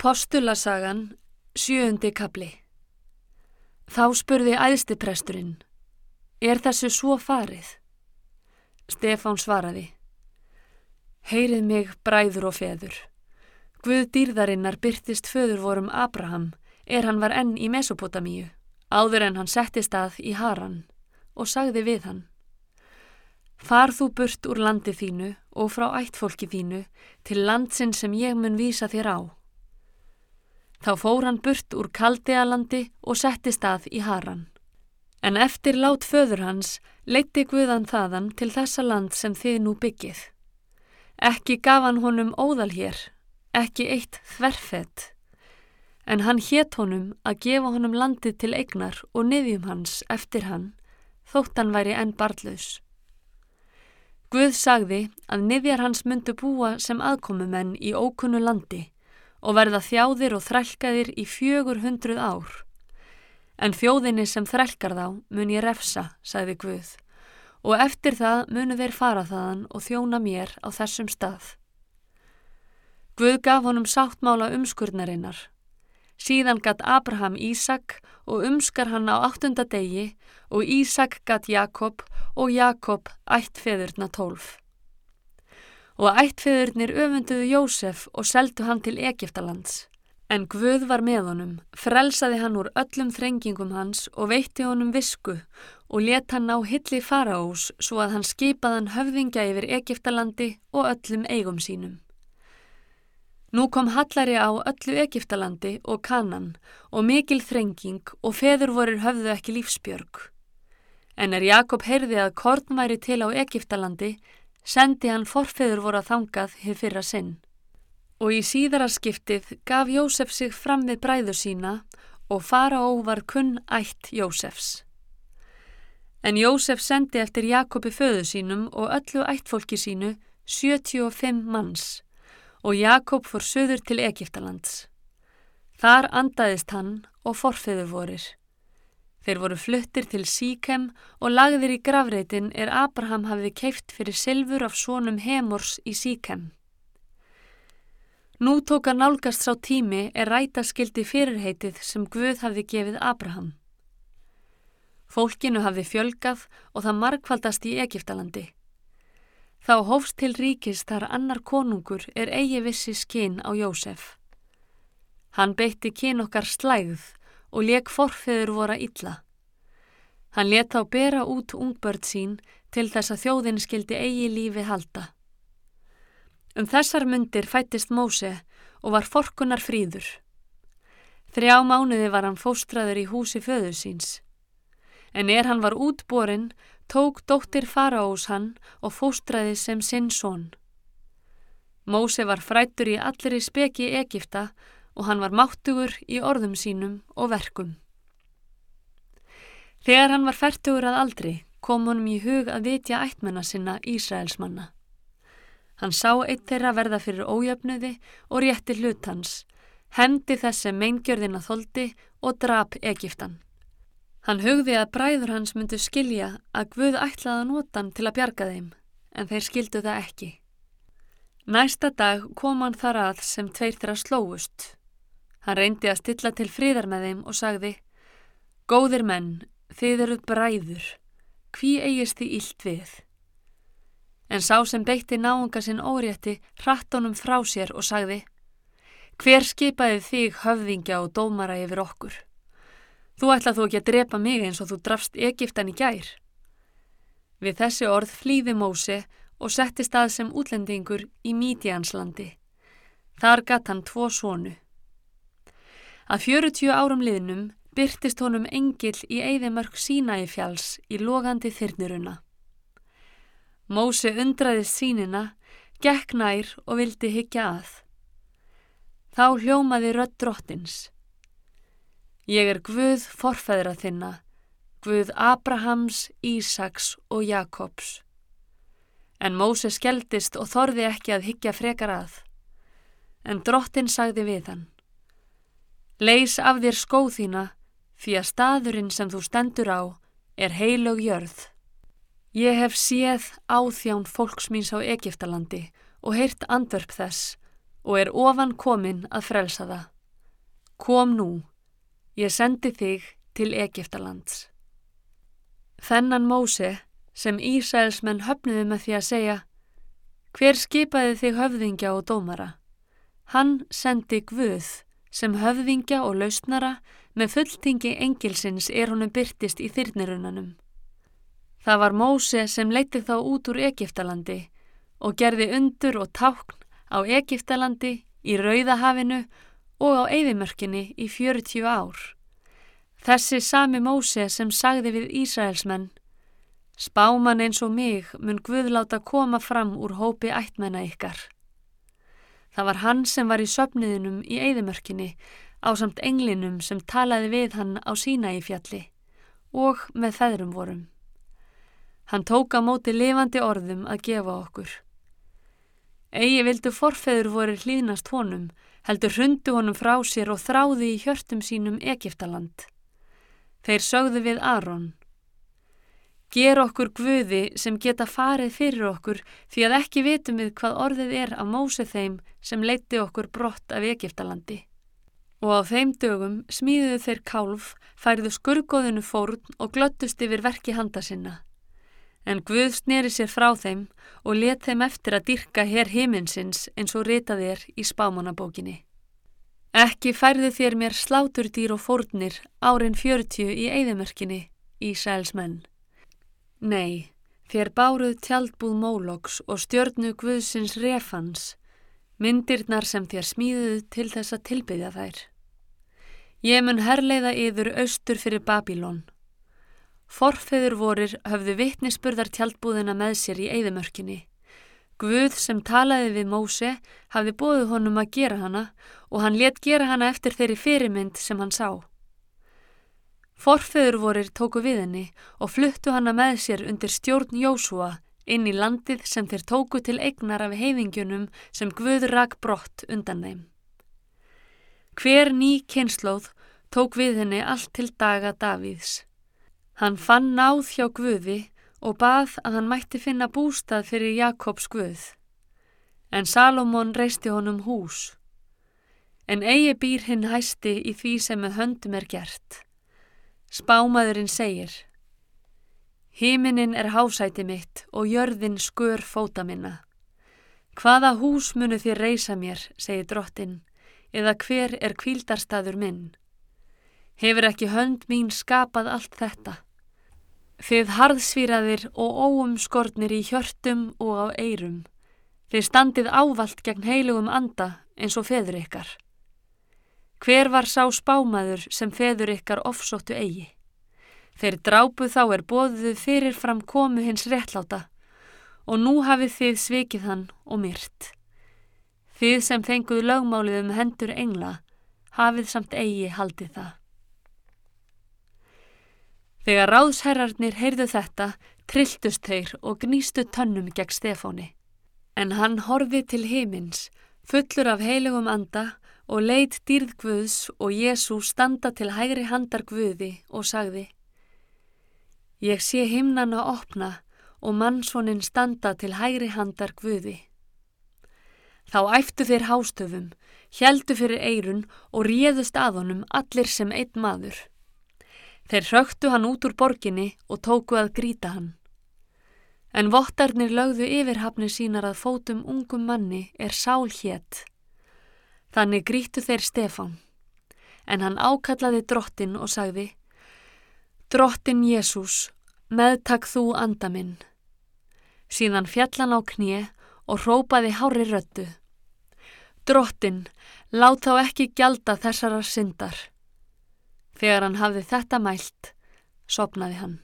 Postulasagan, sjöundi kapli. Þá spurði æðstipresturinn, er þessu svo farið? Stefán svaraði, heyrið mig bræður og feður. Guð dýrðarinnar byrtist föður vorum Abraham er hann var enn í Mesopotamíu, áður en hann settist að í Haran og sagði við hann. Far þú burt úr landi þínu og frá ættfólki þínu til landsin sem ég mun vísa þér á. Þá fór hann burt úr Kaldealandi og settist að í Haran. En eftir lát föður hans leitti Guðan þaðan til þessa land sem þið nú byggið. Ekki gaf hann honum óðal hér, ekki eitt þverfett, en hann hétt honum að gefa honum landið til eignar og niðjum hans eftir hann, þótt hann væri enn barlaus. Guð sagði að niðjar hans myndu búa sem aðkomumenn í ókunnu landi og verða þjáðir og þrælkaðir í fjögur hundruð ár. En þjóðinni sem þrælkar þá mun ég refsa, sagði Guð, og eftir það munu þeir fara þaðan og þjóna mér á þessum stað. Guð gaf honum sáttmála umskurnarinnar. Síðan gatt Abraham Ísak og umskar hann á áttunda degi og Ísak gatt Jakob og Jakob ættfeðurna tólf. Og ættfeðurnir öfunduðu Jósef og seldu hann til Egiptalands. En Guð var með honum, frelsaði hann úr öllum þrengingum hans og veitti honum visku og let hann á hilli faraós svo að hann skipaðan höfðingja yfir Egiptalandi og öllum eigum sínum. Nú kom Hallari á öllu Egiptalandi og Kanan og mikil þrenging og feður vorir höfðu ekki lífsbjörg. En er Jakob heyrði að Korn væri til á Egiptalandi, sendi hann forfeður voru að þangað hér fyrra sinn. Og í síðara skiptið gaf Jósef sig fram við bræðu sína og faraó var kunn ætt Jósefs. En Jósef sendi eftir Jakobi föðu sínum og öllu ættfólki sínu 75 manns og Jakob fór söður til Egiptalands. Þar andaðist hann og forfeður vorir. Þeir voru fluttir til Síkem og lagðir í gravreitin er Abraham hafiði keift fyrir silfur af svonum Hemors í Síkem. Nú tók að nálgast sá tími er rætaskildi fyrirheitið sem Guð hafiði gefið Abraham. Fólkinu hafiði fjölgað og það markvaldast í Egiptalandi. Þá hófst til ríkist þar annar konungur er eigi vissi skinn á Jósef. Hann beitti kyn okkar slægð og leik forfeður voru að illa. Hann let þá bera út ungbörd sín til þess að þjóðin skildi eigi lífi halda. Um þessar myndir fættist Móse og var forkunar fríður. Þrjá mánuði var hann fóstraður í húsi föður síns. En er hann var útborinn, tók dóttir faraós hann og fóstraði sem sinn són. Móse var frættur í allir í speki Egipta og hann var máttugur í orðum sínum og verkum. Þegar hann var færtugur að aldri kom honum í hug að vitja ættmenna sinna Ísraelsmanna. Hann sá eitt þeirra verða fyrir ójöfnuði og rétti hlut hans, hendi þess sem meingjörðina þóldi og drap Egiptan. Hann hugði að bræður hans myndu skilja að Guð ætlaða nótan til að bjarga þeim, en þeir skildu það ekki. Næsta dag kom hann þar að sem tveir þeirra slóust. Hann reyndi að stilla til fríðar með þeim og sagði Góðir menn, þið eruð bræður, hví eigist þið ílt við? En sá sem beitti náunga sinn órétti hratt honum frá sér og sagði Hver skipaði þig höfðingja og dómara yfir okkur? Þú ætlað þú ekki að drepa mig eins og þú drafst Egiptan í gær. Við þessi orð flýði Mósi og setti stað sem útlendingur í Mítianslandi. Þar gatt hann tvo sónu. Að fjörutíu árum liðnum byrtist honum engil í eigðimörk sína í fjáls í logandi þyrniruna. Mósi undraðist sínina, gekk nær og vildi higgja að. Þá hljómaði rödd drottins. Ég er Guð forfæðra þinna, Guð Abrahams, Ísaks og Jakobs. En Mósi skeldist og þorði ekki að higgja frekar að. En drottin sagði við hann. Leis af þér skóð þína, því að staðurinn sem þú stendur á er heilög jörð. Ég hef séð áþján fólks míns á Egiptalandi og heyrt andverp þess og er ofan komin að frelsa það. Kom nú, ég sendi þig til Egiptalands. Þennan Móse sem Ísraelsmenn höfnuði með því að segja Hver skipaði þig höfðingja og dómara? Hann sendi Guð sem höfðingja og lausnara með fulltingi engilsins er honum byrtist í þyrnirunanum. Það var Móse sem leiti þá út úr Egiptalandi og gerði undur og tákn á Egiptalandi, í Rauðahafinu og á Eðimörkinni í 40 ár. Þessi sami Móse sem sagði við Ísraelsmenn Spáman eins og mig mun Guðláta koma fram úr hópi ættmenna ykkar. Það var hann sem var í söfniðinum í Eidimörkinni á samt englinum sem talaði við hann á sína í fjalli og með feðrum vorum. Hann tók á móti lifandi orðum að gefa okkur. Egi vildu forfeður voru hlýðnast honum, heldur hundu honum frá sér og þráði í hjörtum sínum Egiptaland. Þeir sögðu við Aron. Ger okkur guði sem geta farið fyrir okkur því að ekki vitum við hvað orðið er að móse þeim sem leiti okkur brott af Egiptalandi. Og á þeim dögum smíðuðu þeir kálf, færðu skurgoðinu fórn og glöttust yfir verki handa sinna. En Guð sneri sér frá þeim og let þeim eftir að dyrka hér himinsins eins og ritað er í spámanabókinni. Ekki færðu þér mér sláturdýr og fórnir árin 40 í eigðumörkinni, Ísæls menn. Nei, þér báruð tjaldbúð Mólóks og stjörnu Guðsins refans, myndirnar sem þér smíðuð til þess að tilbyðja þær. Ég mun herleiða yður austur fyrir Babilón. Forfeður vorir höfðu vittnisspurðar tjaldbúðina með sér í eigðumörkinni. Guð sem talaði við Móse hafði bóðið honum að gera hana og hann let gera hana eftir þeirri fyrirmynd sem hann sá. Forfeður vorir tóku við henni og fluttu hana með sér undir stjórn Jósúa inn í landið sem þeir tóku til eignar af heiðingjunum sem Guð rak brott undan þeim. Hver ný kynnslóð tók við henni allt til daga Davíðs. Hann fann náð hjá Guði og bað að hann mætti finna bústað fyrir Jakobs Guð. En Salomón reisti honum hús. En eigi býr hinn hæsti í því sem með höndum er gert. Spámaðurinn segir Híminin er hásæti mitt og jörðin skör fóta minna. Hvaða hús munu þér reysa mér, segir drottin, eða hver er kvíldarstaður minn? Hefur ekki hönd mín skapað allt þetta? Þið harðsvíraðir og óumskortnir í hjörtum og á eirum. Þið standið ávalt gegn heilugum anda eins og feður ykkar. Hver var sá spámaður sem feður ykkar ofsóttu eigi? Þeir drápu þá er bóðuð fyrir fram komu hins réttláta og nú hafið þið svikið hann og myrt. Þið sem fenguð lögmálið um hendur engla hafið samt eigi haldið það. Þegar ráðsherrarnir heyrðu þetta, trilltust þeir og gnístu tönnum gegn Stefáni. En hann horfið til heimins, fullur af heilugum anda og leitt dýrð Guðs og Jésu standa til hægri handar Guði og sagði Ég sé himnana opna og mannsvonin standa til hægri handar Guði. Þá æftu þeir hástöfum, heldu fyrir eirun og réðust að honum allir sem einn maður. Þeir hröktu hann út úr borginni og tóku að gríta hann. En vottarnir lögðu yfirhafni sínar að fótum ungum manni er sál hétt. Þannig grítu þeir Stefán, en hann ákallaði drottin og sagði Drottin Jésús, meðtak þú anda minn. Síðan fjallan á knie og rópaði hári röttu. Drottin, lát þá ekki gjalda þessara syndar. Þegar hann hafði þetta mælt, sopnaði hann.